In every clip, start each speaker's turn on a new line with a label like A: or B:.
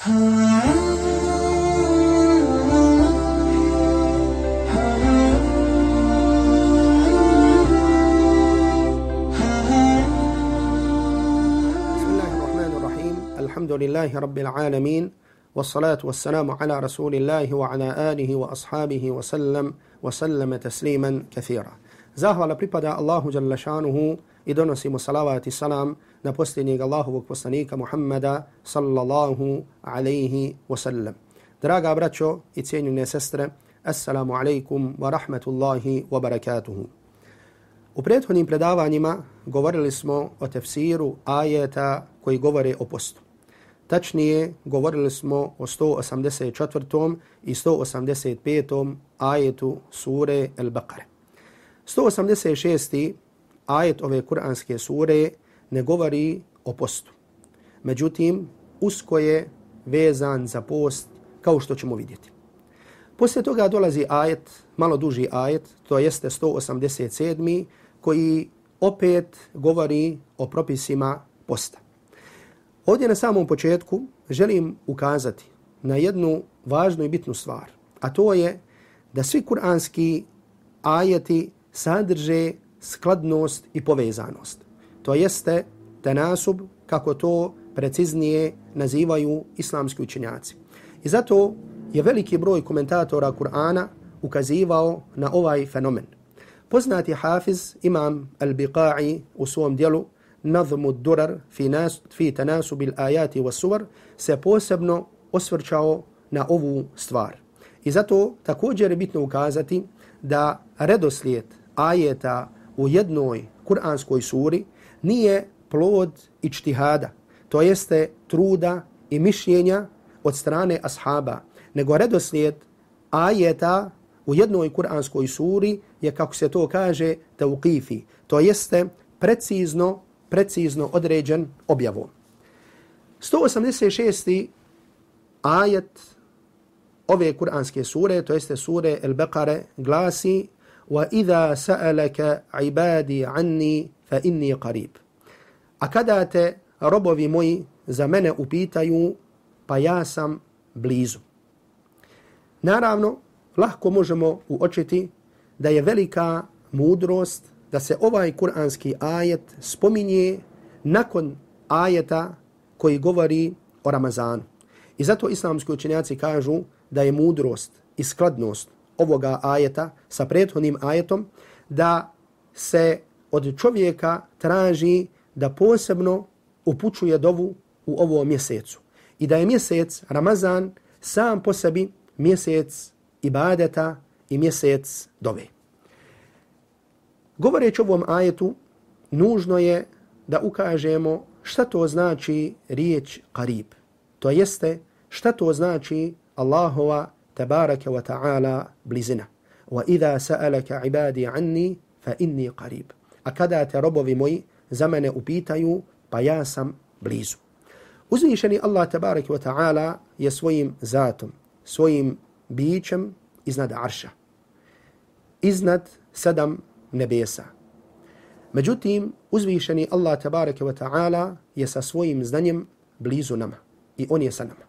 A: الحمد لله رب العالمين والصلاة والسلام على رسول الله وعلى آله وأصحابه وسلم وسلم تسليما كثيرا. Zahvala Allahu Jalla šanuhu i donosimo salavat i salam na posljednjeg Allahovog poslanika Muhammada sallallahu alaihi wasallam. Draga braćo i cijenjene sestre, assalamu alaikum wa rahmatullahi wa barakatuhu. U prethodnim predavanjima govorili smo o tefsiru ajeta koji govore o postu. Tačnije, govorili smo o 184. i 185. ajetu sure El-Baqare. 186 ajet ove kuranske sure ne govori o postu. Međutim, usko je vezan za post kao što ćemo vidjeti. Poslije toga dolazi ajet, malo duži ajet, to jeste 187. koji opet govori o propisima posta. Ovdje na samom početku želim ukazati na jednu važnu i bitnu stvar, a to je da svi kuranski ajeti sadrže skladnost i povezanost. To jeste tenasub, kako to preciznije nazivaju islamski učenjaci. I zato je veliki broj komentatora Kur'ana ukazivao na ovaj fenomen. Poznati hafiz imam al-Biqa'i u svom dijelu Nazmu durar fi, nas, fi tenasubil ajati wa suvar se posebno osvrčao na ovu stvar. I zato također je bitno ukazati da redoslijed ajeta u jednoj kuranskoj suri nije plod ičtihada, to jeste truda i mišljenja od strane ashaba, nego redoslijed ajeta u jednoj kuranskoj suri je, kako se to kaže, tauqifi, to jeste precizno, precizno određen objavom. 186. ajet ove kuranske sure, to jeste sure El-Bekare, glasi وَإِذَا سَأَلَكَ عِبَادِي عَنِّي فَإِنِّي قَرِيبٌ A kada te robovi moji za mene upitaju, pa ja sam blizu. Naravno, lahko možemo uočiti da je velika mudrost da se ovaj kuranski ajet spominje nakon ajeta koji govori o Ramazanu. I zato islamski učenjaci kažu da je mudrost i skladnost ovoga ajeta sa prethodnim ajetom da se od čovjeka traži da posebno upućuje dovu u ovom mjesecu. I da je mjesec Ramazan sam po sebi mjesec ibadeta i mjesec dove. Govoreći o ovom ajetu, nužno je da ukažemo šta to znači riječ karib. To jeste šta to znači Allahova tabaraka wa ta'ala blizina. Wa idha sa'alaka ibadi anni fa inni qarib. A kada te robovi moji za mene upitaju, pa ja sam blizu. Uzvišeni Allah tabaraka wa ta'ala je svojim zatom, svojim bićem iznad arša. Iznad sedam nebesa. Međutim, uzvišeni Allah tabaraka wa ta'ala je sa svojim znanjem blizu nama. I on je sa nama.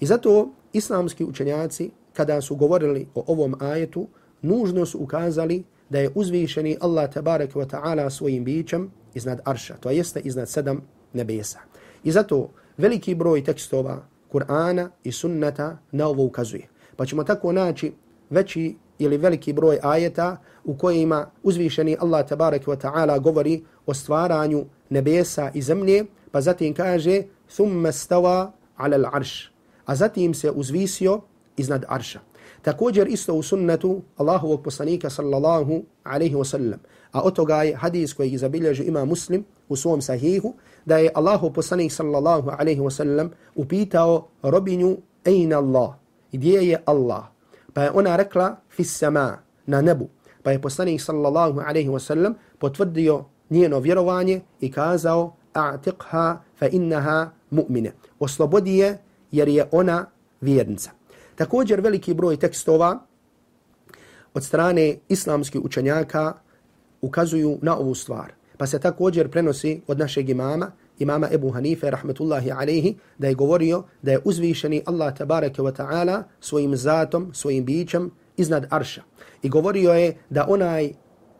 A: I zato islamski učenjaci, kada su govorili o ovom ajetu, nužno su ukazali da je uzvišeni Allah tabarak wa ta'ala svojim bićem iznad arša, to jeste iznad sedam nebesa. I zato veliki broj tekstova Kur'ana i sunnata na ovo ukazuje. Pa ćemo tako naći veći ili veliki broj ajeta u kojima uzvišeni Allah tabarak wa ta'ala govori o stvaranju nebesa i zemlje, pa zatim kaže ثُمَّ اسْتَوَى عَلَى الْعَرْشِ a zatim se uzvisio iznad arša. Također isto u sunnetu Allahovog poslanika sallallahu alaihi wa sallam. A od toga je hadis koji zabilježu ima muslim u svom sahihu, da je Allahov poslanik sallallahu alaihi wa sallam upitao robinju ejna Allah, gdje je Allah? Pa je ona rekla fis sama, na nebu. Pa je poslanik sallallahu alaihi wa sallam potvrdio njeno vjerovanje i kazao a'tiqha fa innaha mu'mine. Oslobodi je jer je ona vjernica. Također veliki broj tekstova od strane islamskih učenjaka ukazuju na ovu stvar. Pa se također prenosi od našeg imama imama Ebu Hanife, rahmetullahi alaihi, da je govorio da je uzvišeni Allah tabareke wa ta'ala svojim zatom, svojim bićem iznad arša. I govorio je da onaj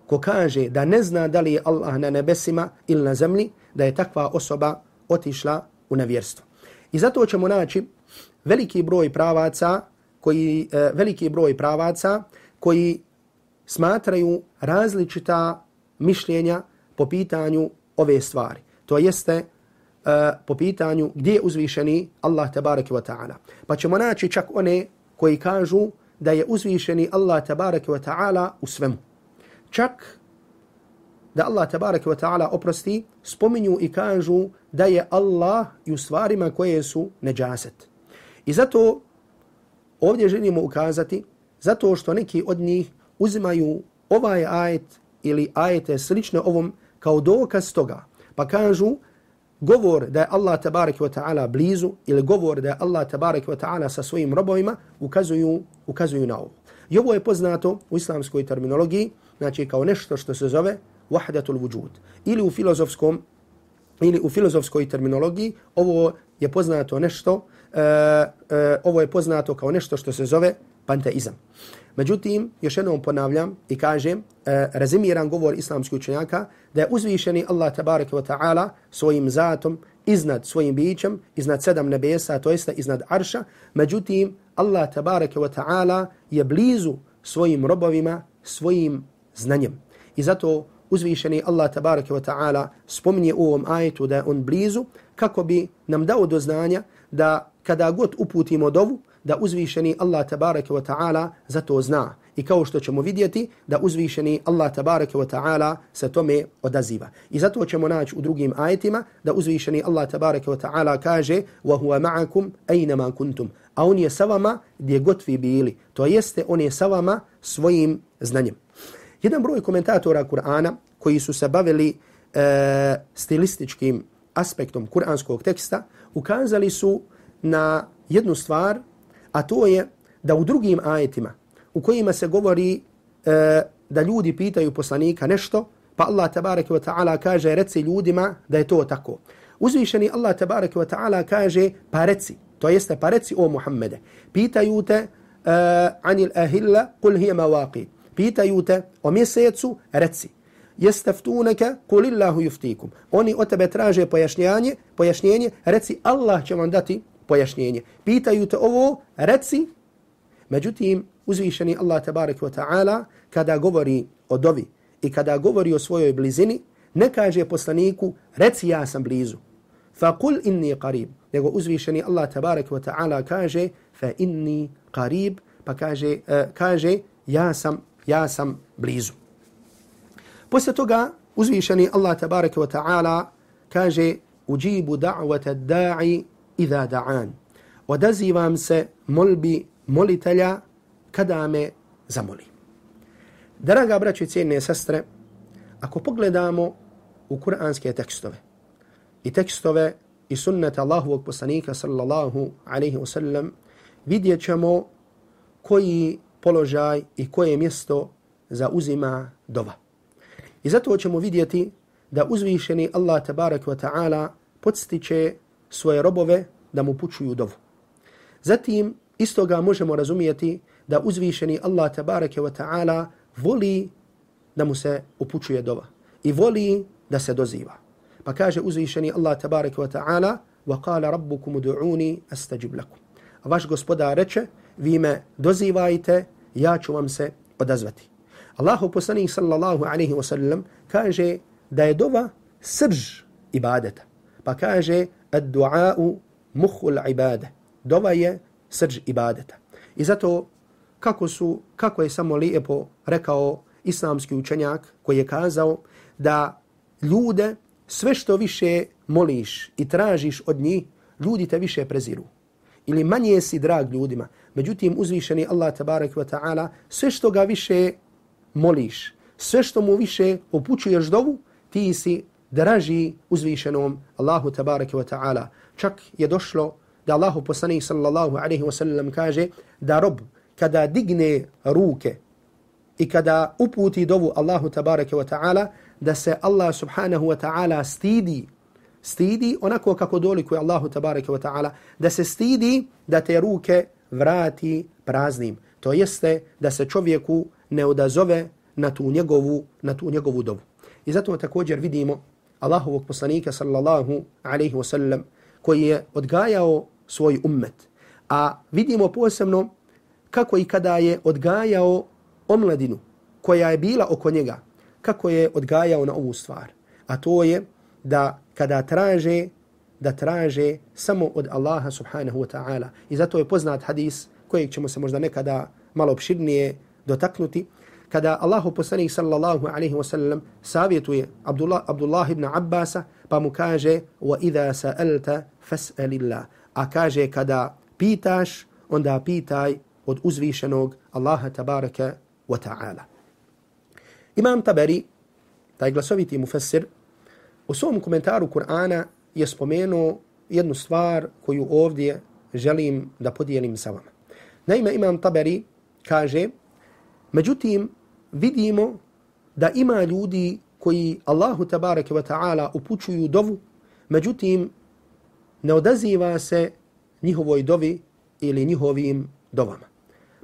A: ko kaže da ne zna da li je Allah na nebesima ili na zemlji, da je takva osoba otišla u nevjerstvo. I zato ćemo naći veliki broj pravaca koji, e, veliki broj pravaca koji smatraju različita mišljenja po pitanju ove stvari. To jeste e, po pitanju gdje je uzvišeni Allah tabaraka wa ta'ala. Pa ćemo naći čak one koji kažu da je uzvišeni Allah tabaraka wa ta'ala u svemu. Čak da Allah tabarak wa ta'ala oprosti, spominju i kažu da je Allah i u stvarima koje su neđaset. I zato ovdje želimo ukazati, zato što neki od njih uzimaju ovaj ajet ili ajete slične ovom kao dokaz toga. Pa kažu govor da je Allah tabarak wa ta'ala blizu ili govor da je Allah tabarak wa ta'ala sa svojim robovima ukazuju, ukazuju na ovo. I ovo je poznato u islamskoj terminologiji, znači kao nešto što se zove wahdatul wujud. Ili u filozofskom ili u filozofskoj terminologiji ovo je poznato nešto uh, e, ovo je poznato kao nešto što se zove panteizam. Međutim, još jednom ponavljam i kažem, e, rezimiran govor islamskih učenjaka, da je uzvišeni Allah tabaraka wa ta'ala svojim zatom iznad svojim bićem, iznad sedam nebesa, to jeste iznad arša, međutim, Allah tabaraka wa ta'ala je blizu svojim robovima, svojim znanjem. I zato uzvišeni Allah tabaraka wa ta'ala spominje u ovom ajetu da je on blizu, kako bi nam dao do znanja da kada god uputimo dovu, da uzvišeni Allah tabaraka wa ta'ala za to zna. I kao što ćemo vidjeti da uzvišeni Allah tabaraka wa ta'ala se tome odaziva. I zato ćemo naći u drugim ajetima da uzvišeni Allah tabaraka wa ta'ala kaže wa huwa ma'akum aynama kuntum. A on je sa vama gdje god vi bili. To jeste on je sa vama svojim znanjem. Jedan broj komentatora Kur'ana koji su se bavili e, stilističkim aspektom kuranskog teksta ukazali su na jednu stvar a to je da u drugim ajetima u kojima se govori e, da ljudi pitaju poslanika nešto, pa Allah tabaraka wa ta'ala kaže reci ljudima da je to tako. Uzvišeni Allah tabaraka wa ta'ala kaže pa reci, to jeste pa reci o Muhammede. Pitaju te uh, anil ahilla kul hiya mawaqi. Pitaju te o mjesecu, reci. Jestaftunaka kulillahu yuftikum. Oni o tebe traže pojašnjanje, pojašnjenje, reci Allah će vam dati pojašnjenje. Pitaju te ovo, reci, međutim, uzvišeni Allah tabarek wa ta'ala, kada govori o dovi i kada govori o svojoj blizini, ne kaže poslaniku, reci ja sam blizu. Fakul inni qarib. Nego uzvišeni Allah tabarek wa ta'ala kaže, fa inni qarib, pa kaže, uh, kaže ja sam, ja sam blizu. Poslije toga, uzvišeni Allah tabaraka wa ta'ala kaže, uđibu da'vata da'i idha da'an. Odazivam se molbi molitelja kada me zamoli. Draga braćo i cijene sestre, ako pogledamo u kuranske tekstove i tekstove i sunnet Allahovog poslanika sallallahu alaihi wasallam, vidjet ćemo koji položaj i koje mjesto zauzima dova. I zato ćemo vidjeti da uzvišeni Allah tabarak wa ta'ala podstiče svoje robove da mu pučuju dovu. Zatim, istoga možemo razumijeti da uzvišeni Allah tabarake wa ta'ala voli da mu se upučuje dova i voli da se doziva. Pa kaže uzvišeni Allah tabarake wa ta'ala wa qala دُعُونِ أَسْتَجِبْ لَكُمْ. A vaš gospodar reče, vi me dozivajte, ja ću vam se odazvati. Allahu poslanih sallallahu alaihi wa sallam kaže da je dova srž ibadeta. Pa kaže ad-du'a'u muhul ibade. Dova je srž ibadeta. I zato kako su kako je samo lijepo rekao islamski učenjak koji je kazao da ljude sve što više moliš i tražiš od njih, ljudi te više preziru. Ili manje si drag ljudima. Međutim, uzvišeni Allah tabarak wa ta'ala, sve što ga više moliš, sve što mu više upućuješ dovu, ti si draži uzvišenom Allahu tabarak wa ta'ala. Čak je došlo da Allahu poslanik sallallahu alaihi wa sallam kaže da rob kada digne ruke i kada uputi dovu Allahu tabaraka wa ta'ala da se Allah subhanahu wa ta'ala stidi stidi onako kako dolikuje Allahu tabaraka wa ta'ala, da se stidi da te ruke vrati praznim. To jeste da se čovjeku ne odazove na tu njegovu, na tu njegovu dovu. I zato također vidimo Allahovog poslanika sallallahu alaihi wasallam koji je odgajao svoj ummet. A vidimo posebno kako i kada je odgajao omladinu koja je bila oko njega, kako je odgajao na ovu stvar. A to je da kada traže, da traže samo od Allaha subhanahu wa ta'ala. I zato je poznat hadis kojeg ćemo se možda nekada malo opširnije dotaknuti, kada Allahu poslanik sallallahu alaihi wa sallam savjetuje Abdullah, Abdullah ibn Abbasa, pa mu kaže وَإِذَا سَأَلْتَ فَسْأَلِ اللَّهِ A kaže kada pitaš, onda pitaj od uzvišenog Allaha tabaraka wa ta'ala. Imam Tabari, taj glasoviti mufassir, u svom komentaru Kur'ana je spomenuo jednu stvar koju ovdje želim da podijelim sa vama. Naime, Imam Taberi kaže, međutim, vidimo da ima ljudi koji Allahu tabareke wa ta'ala upućuju dovu, međutim, ne odaziva se njihovoj dovi ili njihovim dovama.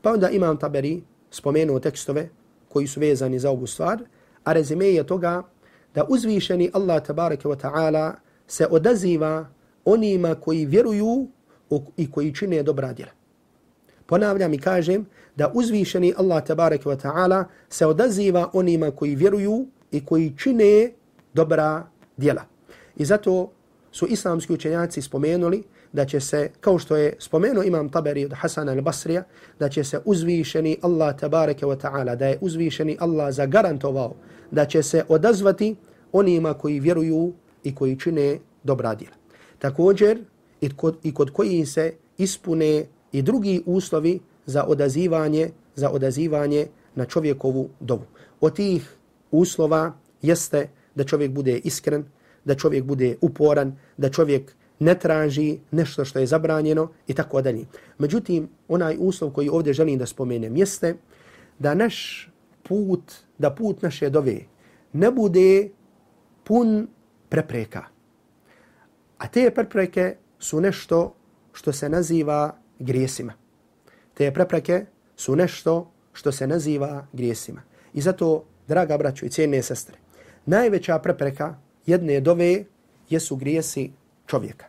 A: Pa onda Imam Taberi spomenuo tekstove koji su vezani za ovu stvar, a rezime je toga da uzvišeni Allah tabareke wa ta'ala se odaziva onima koji vjeruju i koji čine dobra djela. Ponavljam i kažem da uzvišeni Allah tabaraka wa ta'ala se odaziva onima koji vjeruju i koji čine dobra djela. I zato su islamski učenjaci spomenuli da će se, kao što je spomenuo imam Taberi od Hasana al-Basrija, da će se uzvišeni Allah tabareke wa ta'ala, da je uzvišeni Allah zagarantovao da će se odazvati onima koji vjeruju i koji čine dobra djela. Također, i kod, i kod koji se ispune i drugi uslovi za odazivanje, za odazivanje na čovjekovu dovu. Od tih uslova jeste da čovjek bude iskren, da čovjek bude uporan, da čovjek ne traži nešto što je zabranjeno i tako dalje. Međutim, onaj uslov koji ovdje želim da spomenem jeste da naš put, da put naše dove ne bude pun prepreka. A te prepreke su nešto što se naziva grijesima. Te prepreke su nešto što se naziva grijesima. I zato, draga braćo i cijene sestre, najveća prepreka jedne dove jesu grijesi čovjeka.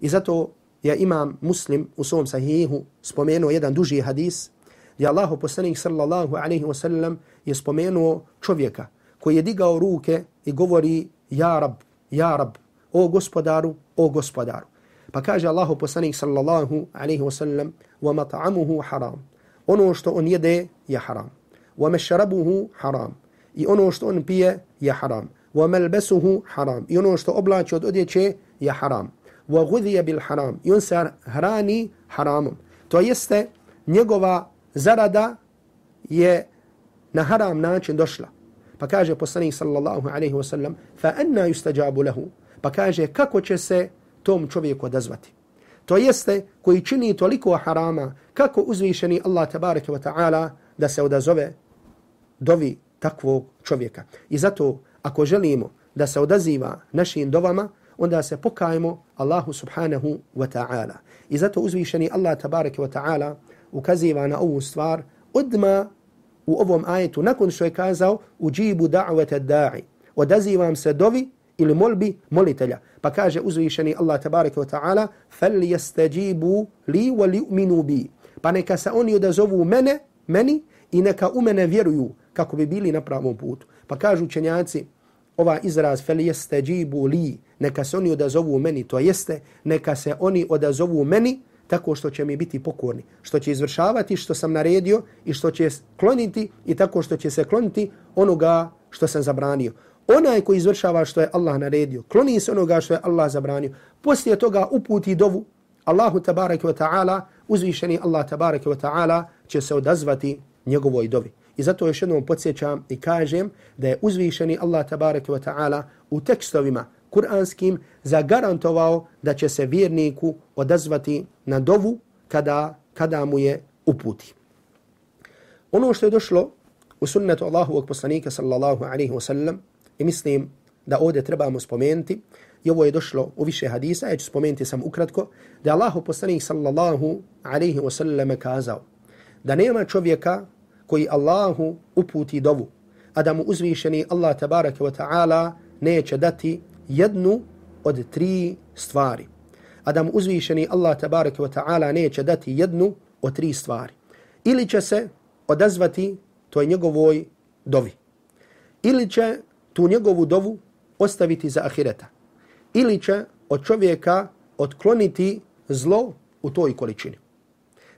A: I zato ja imam muslim u svom sahihu spomenuo jedan duži hadis gdje Allahu poslanik sallallahu alaihi wa sallam je spomenuo čovjeka koji je digao ruke i govori ja rab, ja rab, o gospodaru, o gospodaru. Pa kaže Allahu poslanik sallallahu alaihi wa sallam wa mat'amuhu haram. Ono što on jede je haram. Wa mashrabuhu haram. I ono što on pije je haram. Wa malbasuhu haram. I ono što oblači od odjeće je haram wa ghudhiya bil haram i on se hrani haramom. To jeste njegova zarada je na haram način došla. Pa kaže poslanik sallallahu alaihi wa sallam fa anna yustajabu lahu. Pa kaže kako će se tom čovjeku odazvati. To jeste koji čini toliko harama kako uzvišeni Allah tabaraka wa ta'ala da se odazove dovi takvog čovjeka. I zato ako želimo da se odaziva našim dovama, onda se pokajemo Allahu subhanahu wa ta'ala. I zato uzvišeni Allah tabaraka wa ta'ala ukaziva na ovu stvar odma u ovom ajetu nakon što je kazao uđibu da'vata da'i. Odazivam se dovi ili molbi molitelja. Pa kaže uzvišeni Allah tabaraka wa ta'ala fal yastajibu li wa li'minu bi. Pa neka se oni odazovu mene, meni i neka u mene vjeruju kako bi bili na pravom putu. Pa kažu učenjaci ova izraz fal yastajibu li neka se oni odazovu meni, to jeste, neka se oni odazovu meni tako što će mi biti pokorni, što će izvršavati što sam naredio i što će kloniti i tako što će se kloniti onoga što sam zabranio. Onaj koji izvršava što je Allah naredio, kloni se onoga što je Allah zabranio, poslije toga uputi dovu Allahu tabaraka wa ta'ala, uzvišeni Allah tabaraka wa ta'ala će se odazvati njegovoj dovi. I zato još jednom podsjećam i kažem da je uzvišeni Allah tabaraka wa ta'ala u tekstovima kuranskim zagarantovao da će se vjerniku odazvati na dovu kada, kada mu je uputi. Ono što je došlo u sunnetu Allahovog poslanika sallallahu alaihi wasallam i mislim da ovdje trebamo spomenuti i ovo je došlo u više hadisa, ja ću spomenuti sam ukratko, da je Allahov poslanik sallallahu alaihi wasallam kazao da nema čovjeka koji Allahu uputi dovu, a da mu uzvišeni Allah tabaraka wa ta'ala neće dati jednu od tri stvari. A da mu uzvišeni Allah tabaraka wa ta'ala neće dati jednu od tri stvari. Ili će se odazvati toj njegovoj dovi. Ili će tu njegovu dovu ostaviti za ahireta. Ili će od čovjeka otkloniti zlo u toj količini.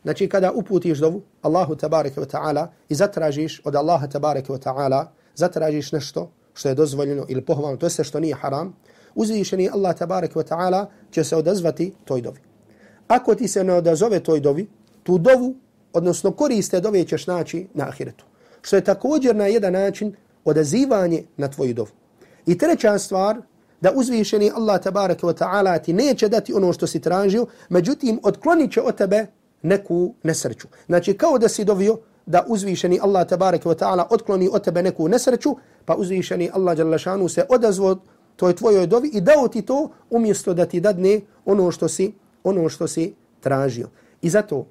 A: Znači kada uputiš dovu Allahu tabaraka wa ta'ala i zatražiš od Allaha tabaraka wa ta'ala, zatražiš nešto što je dozvoljeno ili pohvalno, to je što nije haram, uzvišeni Allah tabarek wa ta'ala će se odazvati toj dovi. Ako ti se ne odazove toj dovi, tu dovu, odnosno koriste dove ćeš naći na ahiretu. Što je također na jedan način odazivanje na tvoju dovu. I treća stvar, da uzvišeni Allah tabaraka wa ta'ala ti neće dati ono što si tražio, međutim odklonit će od tebe neku nesreću. Znači kao da si dovio da uzvišeni Allah tabaraka wa ta'ala otkloni od tebe neku nesreću, pa uzvišeni Allah šanu se odazvo toj tvojoj dovi i dao ti to umjesto da ti dadne ono što si, ono što si tražio. I zato,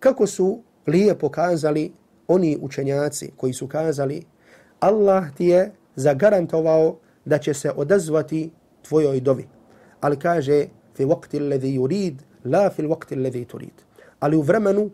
A: kako su lije pokazali oni učenjaci koji su kazali Allah ti je zagarantovao da će se odazvati tvojoj dovi. Ali kaže, fi vakti alladhi yurid, la fi vakti alladhi turid. Ali u vremenu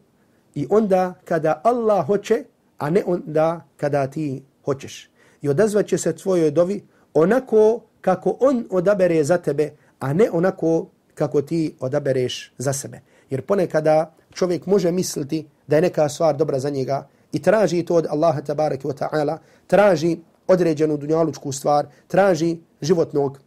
A: i onda kada Allah hoće, a ne onda kada ti hoćeš. I odazvat će se tvojoj dovi onako kako on odabere za tebe, a ne onako kako ti odabereš za sebe. Jer ponekada čovjek može misliti da je neka stvar dobra za njega i traži to od Allaha tabaraka wa ta'ala, traži određenu dunjalučku stvar, traži životnog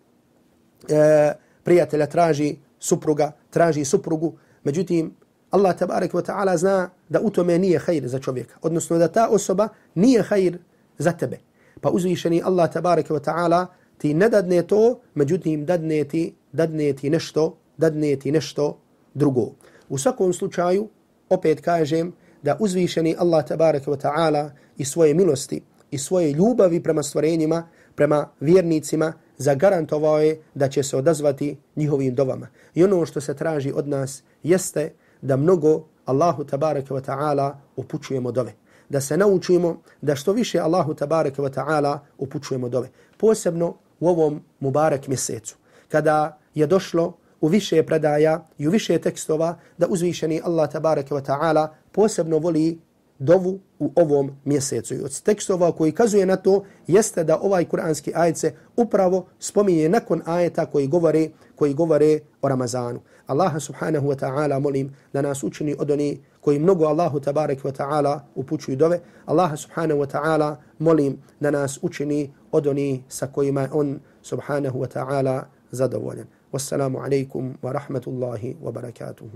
A: e, prijatelja, traži supruga, traži suprugu. Međutim, Allah tabaraka wa ta'ala zna da u tome nije hajr za čovjeka. Odnosno da ta osoba nije hajr za tebe. Pa uzvišeni Allah tabaraka wa ta'ala ti ne dadne to, međutim dadne ti, dadne ti nešto, dadne ti nešto drugo. U svakom slučaju, opet kažem, da uzvišeni Allah tabaraka wa ta'ala i svoje milosti i svoje ljubavi prema stvorenjima, prema vjernicima, zagarantovao je da će se odazvati njihovim dovama. I ono što se traži od nas jeste da mnogo Allahu tabaraka wa ta'ala upućujemo dove. Da se naučimo da što više Allahu tabaraka wa ta'ala upućujemo dove. Posebno u ovom Mubarak mjesecu. Kada je došlo u više predaja i u više tekstova da uzvišeni Allah tabaraka wa ta'ala posebno voli dovu u ovom mjesecu. I od tekstova koji kazuje na to jeste da ovaj kuranski ajet se upravo spominje nakon ajeta koji govore, koji govore o Ramazanu. Allaha subhanahu wa ta'ala molim da nas učini od oni koji mnogo Allahu tabarak wa ta'ala upućuju dove. Allaha subhanahu wa ta'ala molim da nas učini od oni sa kojima on subhanahu wa ta'ala zadovoljen. Wassalamu alaikum wa rahmatullahi wa barakatuhu.